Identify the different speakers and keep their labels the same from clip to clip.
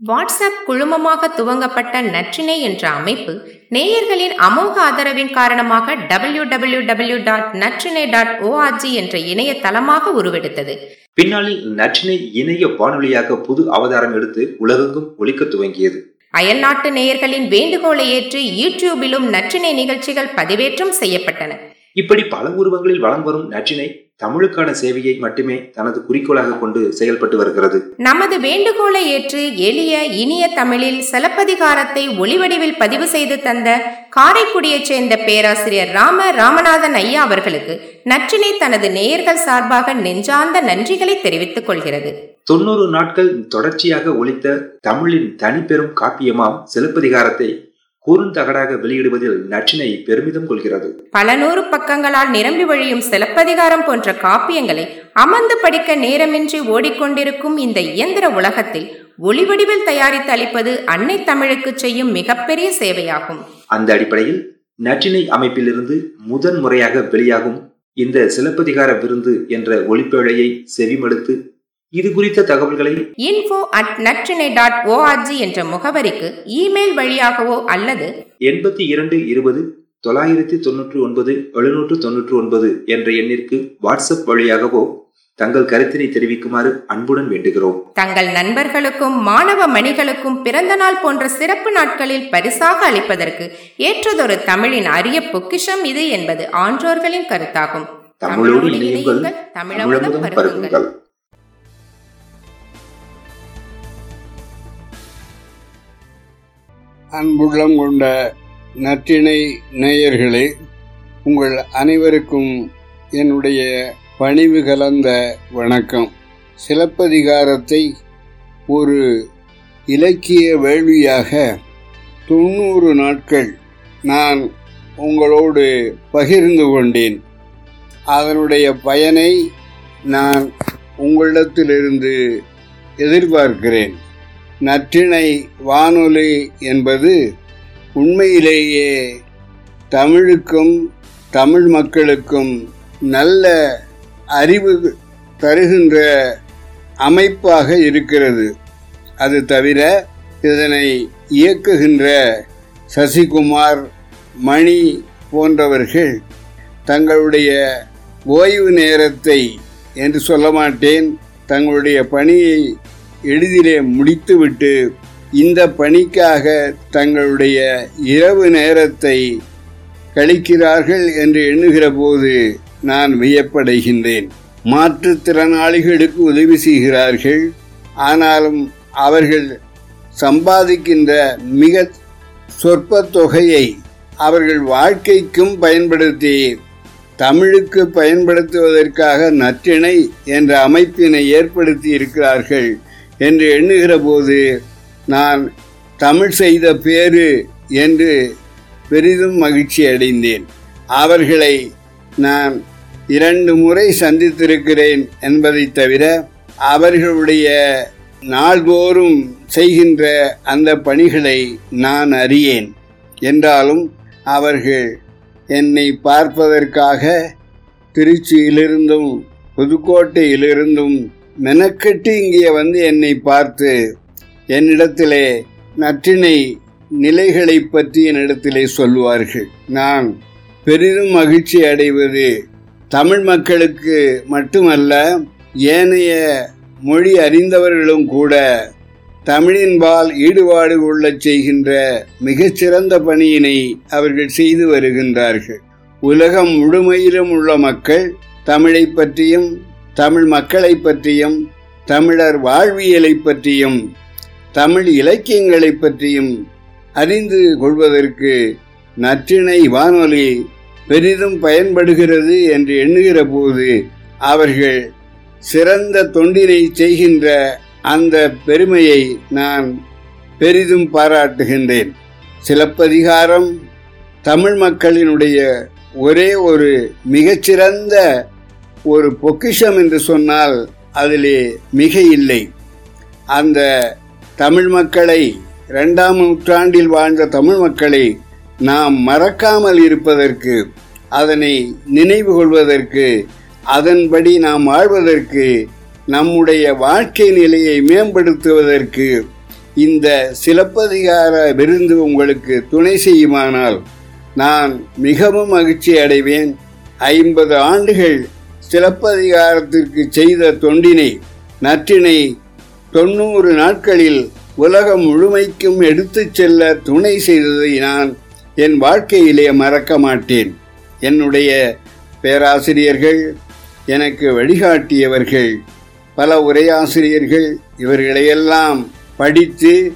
Speaker 1: WhatsApp குழுமமாக துவங்கப்பட்ட நற்றினை என்ற அமைப்பு நேயர்களின் அமோக ஆதரவின் காரணமாக W W W dot Natrinai dot ORG என்ற இணையதளமாக உருவெடுத்தது.
Speaker 2: பின்னாளில் நற்றினை இணைய வானொலியாக புது அவதாரம் எடுத்து உலகெங்கும் ஒழிக்க துவங்கியது.
Speaker 1: அயல்நாட்டு நேயர்களின் வேண்டுகோளை ஏற்று யூடியூபிலும் நற்றினை நிகழ்ச்சிகள் பதிவேற்றம் செய்யப்பட்டன.
Speaker 2: இப்படி பல உருவங்களில் வளம் வரும் நற்றினை தமிழுக்கான சேவையை மட்டுமே தனது குறிக்கோளாக கொண்டு செயல்பட்டு வருகிறது.
Speaker 1: நமது வேண்டுகோளை ஏற்று எளிய இனிய தமிழில் சிலப்பதிகாரத்தை ஒளிவடிவில் பதிவு செய்து தந்த காரைக்குடியைச் சேர்ந்த பேராசிரியர் ராம ராமநாதன் ஐயா அவர்களுக்கு நற்றினை தனது நேயர்கள் சார்பாக நெஞ்சார்ந்த நன்றிகளை தெரிவித்துக் கொள்கிறது.
Speaker 2: தொண்ணூறு நாட்கள் தொடர்ச்சியாக ஒழித்த தமிழின் தனிப்பெரும் காப்பியமாம் சிலப்பதிகாரத்தை கூறுந்தகடாக வெளியிடுவதில் நற்றினை பெருமிதம் கொள்கிறது.
Speaker 1: பல நூறு பக்கங்களால் நிரம்பி வழியும் சிலப்பதிகாரம் போன்ற காப்பியங்களை அமர்ந்து படிக்க நேரமின்றி ஓடிக்கொண்டிருக்கும் இந்த இயந்திர உலகத்தில் ஒளிவடிவில் தயாரித்து அளிப்பது அன்னை தமிழுக்கு செய்யும் மிகப்பெரிய சேவையாகும்.
Speaker 2: அந்த அடிப்படையில் நற்றினை அமைப்பிலிருந்து முதன் முறையாக வெளியாகும் இந்த சிலப்பதிகார விருந்து என்ற ஒளிப்பேழையை செவிமடுத்து இது குறித்த தகவல்களை
Speaker 1: info at Natrinai dot ORG என்ற முகவரிக்கு இமெயில் வழியாகவோ அல்லது
Speaker 2: எண்பத்தி இரண்டு இருபது தொள்ளாயிரத்தி தொன்னூற்றி ஒன்பது எழுநூற்று தொன்னூற்று ஒன்பது என்ற எண்ணிற்கு வாட்ஸ்அப் வழியாகவோ தங்கள் கருத்தினை தெரிவிக்குமாறு அன்புடன் வேண்டுகிறோம்.
Speaker 1: தங்கள் நண்பர்களுக்கும் மாணவ மணிகளுக்கும் பிறந்த நாள் போன்ற சிறப்பு நாட்களில் பரிசாக அளிப்பதற்கு ஏற்றதொரு தமிழின் அரிய பொக்கிஷம் இது என்பது ஆன்றோர்களின் கருத்தாகும்.
Speaker 2: தமிழோடு இணையுங்கள் தமிழமுதம் பருகுங்கள்.
Speaker 3: அன்புள்ளம் கொண்ட நற்றிணை நேயர்களே உங்கள் அனைவருக்கும் என்னுடைய பணிவு கலந்த வணக்கம். சிலப்பதிகாரத்தை ஒரு இலக்கிய வேள்வியாக தொண்ணூறு நாட்கள் நான் உங்களோடு பகிர்ந்து கொண்டேன். அதனுடைய பயனை நான் உங்களிடத்திலிருந்து எதிர்பார்க்கிறேன். நற்றிணை வானொலி என்பது உண்மையிலேயே தமிழுக்கும் தமிழ் மக்களுக்கும் நல்ல அறிவு தருகின்ற அமைப்பாக இருக்கிறது. அது தவிர இதனை இயக்குகின்ற சசிகுமார் மணி போன்றவர்கள் தங்களுடைய ஓய்வு நேரத்தை என்று சொல்ல மாட்டேன் தங்களுடைய பணியை எளிதிலே முடித்துவிட்டு இந்த பணிக்காக தங்களுடைய இரவு நேரத்தை கழிக்கிறார்கள் என்று எண்ணுகிற போது நான் வியப்படைகின்றேன். மாற்றுத்திறனாளிகளுக்கு உதவி செய்கிறார்கள். ஆனாலும் அவர்கள் சம்பாதிக்கின்ற மிக சொற்ப தொகையை அவர்கள் வாழ்க்கைக்கும் பயன்படுத்தி தமிழுக்கு பயன்படுத்துவதற்காக நற்றிணை என்ற அமைப்பினை ஏற்படுத்தி இருக்கிறார்கள். என்று எண்ணுகிற போது நான் தமிழ் செய்த பேரு என்று பெரிதும் மகிழ்ச்சி அடைந்தேன். அவர்களை நான் இரண்டு முறை சந்தித்திருக்கிறேன் என்பதை தவிர அவர்களுடைய நாள்தோறும் செய்கின்ற அந்த பணிகளை நான் அறியேன். என்றாலும் அவர்கள் என்னை பார்ப்பதற்காக திருச்சியிலிருந்தும் புதுக்கோட்டையிலிருந்தும் மெனக்கெட்டு இங்கே வந்து என்னை பார்த்து என்னிடத்திலே நற்றினை நிலைகளை பற்றி என்னிடத்திலே சொல்லுவார்கள். நான் பெரிதும் மகிழ்ச்சி அடைவது தமிழ் மக்களுக்கு மட்டுமல்ல ஏனைய மொழி அறிந்தவர்களும் கூட தமிழின்பால் ஈடுபாடு கொள்ளச் செய்கின்ற மிகச்சிறந்த பணியினை அவர்கள் செய்து வருகின்றார்கள். உலகம் முழுமையிலும் உள்ள மக்கள் தமிழை பற்றியும் தமிழ் மக்களை பற்றியும் தமிழர் வாழ்வியலை பற்றியும் தமிழ் இலக்கியங்களை பற்றியும் அறிந்து கொள்வதற்கு நற்றிணை வானொலி பெரிதும் பயன்படுகிறது என்று எண்ணுகிற போது அவர்கள் சிறந்த தொண்டினை செய்கின்ற அந்த பெருமையை நான் பெரிதும் பாராட்டுகின்றேன். சிலப்பதிகாரம் தமிழ் மக்களினுடைய ஒரே ஒரு மிகச்சிறந்த ஒரு பொக்கிஷம் என்று சொன்னால் அதிலே மிக இல்லை அந்த தமிழ் மக்களை இரண்டாம் நூற்றாண்டில் வாழ்ந்த தமிழ் மக்களை நாம் மறக்காமல் இருப்பதற்கு அதனை நினைவு கொள்வதற்கு அதன்படி நாம் வாழ்வதற்கு நம்முடைய வாழ்க்கை நிலையை மேம்படுத்துவதற்கு இந்த சிலப்பதிகார விருந்து உங்களுக்கு துணை செய்யுமானால் நான் மிகவும் மகிழ்ச்சி அடைவேன். ஐம்பது ஆண்டுகள் சிலப்பதிகாரத்திற்கு செய்த தொண்டினை நற்றினை தொண்ணூறு நாட்களில் உலகம் முழுமைக்கும் எடுத்துச் செல்ல துணை செய்ததை நான் என் வாழ்க்கையிலே மறக்க மாட்டேன். என்னுடைய பேராசிரியர்கள் எனக்கு வழிகாட்டியவர்கள் பல உரையாசிரியர்கள் இவர்களையெல்லாம் படித்து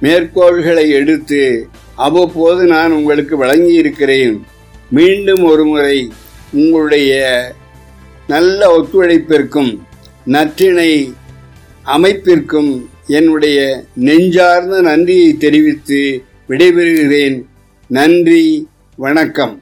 Speaker 3: மேற்கோள்களை எடுத்து அவ்வப்போது நான் உங்களுக்கு வழங்கி இருக்கிறேன் மீண்டும் ஒரு முறை உங்களுடைய நல்ல ஒத்துழைப்பிற்கும் நற்றினை அமைப்பிற்கும் என்னுடைய நெஞ்சார்ந்த நன்றியை தெரிவித்து விடைபெறுகிறேன். நன்றி வணக்கம்.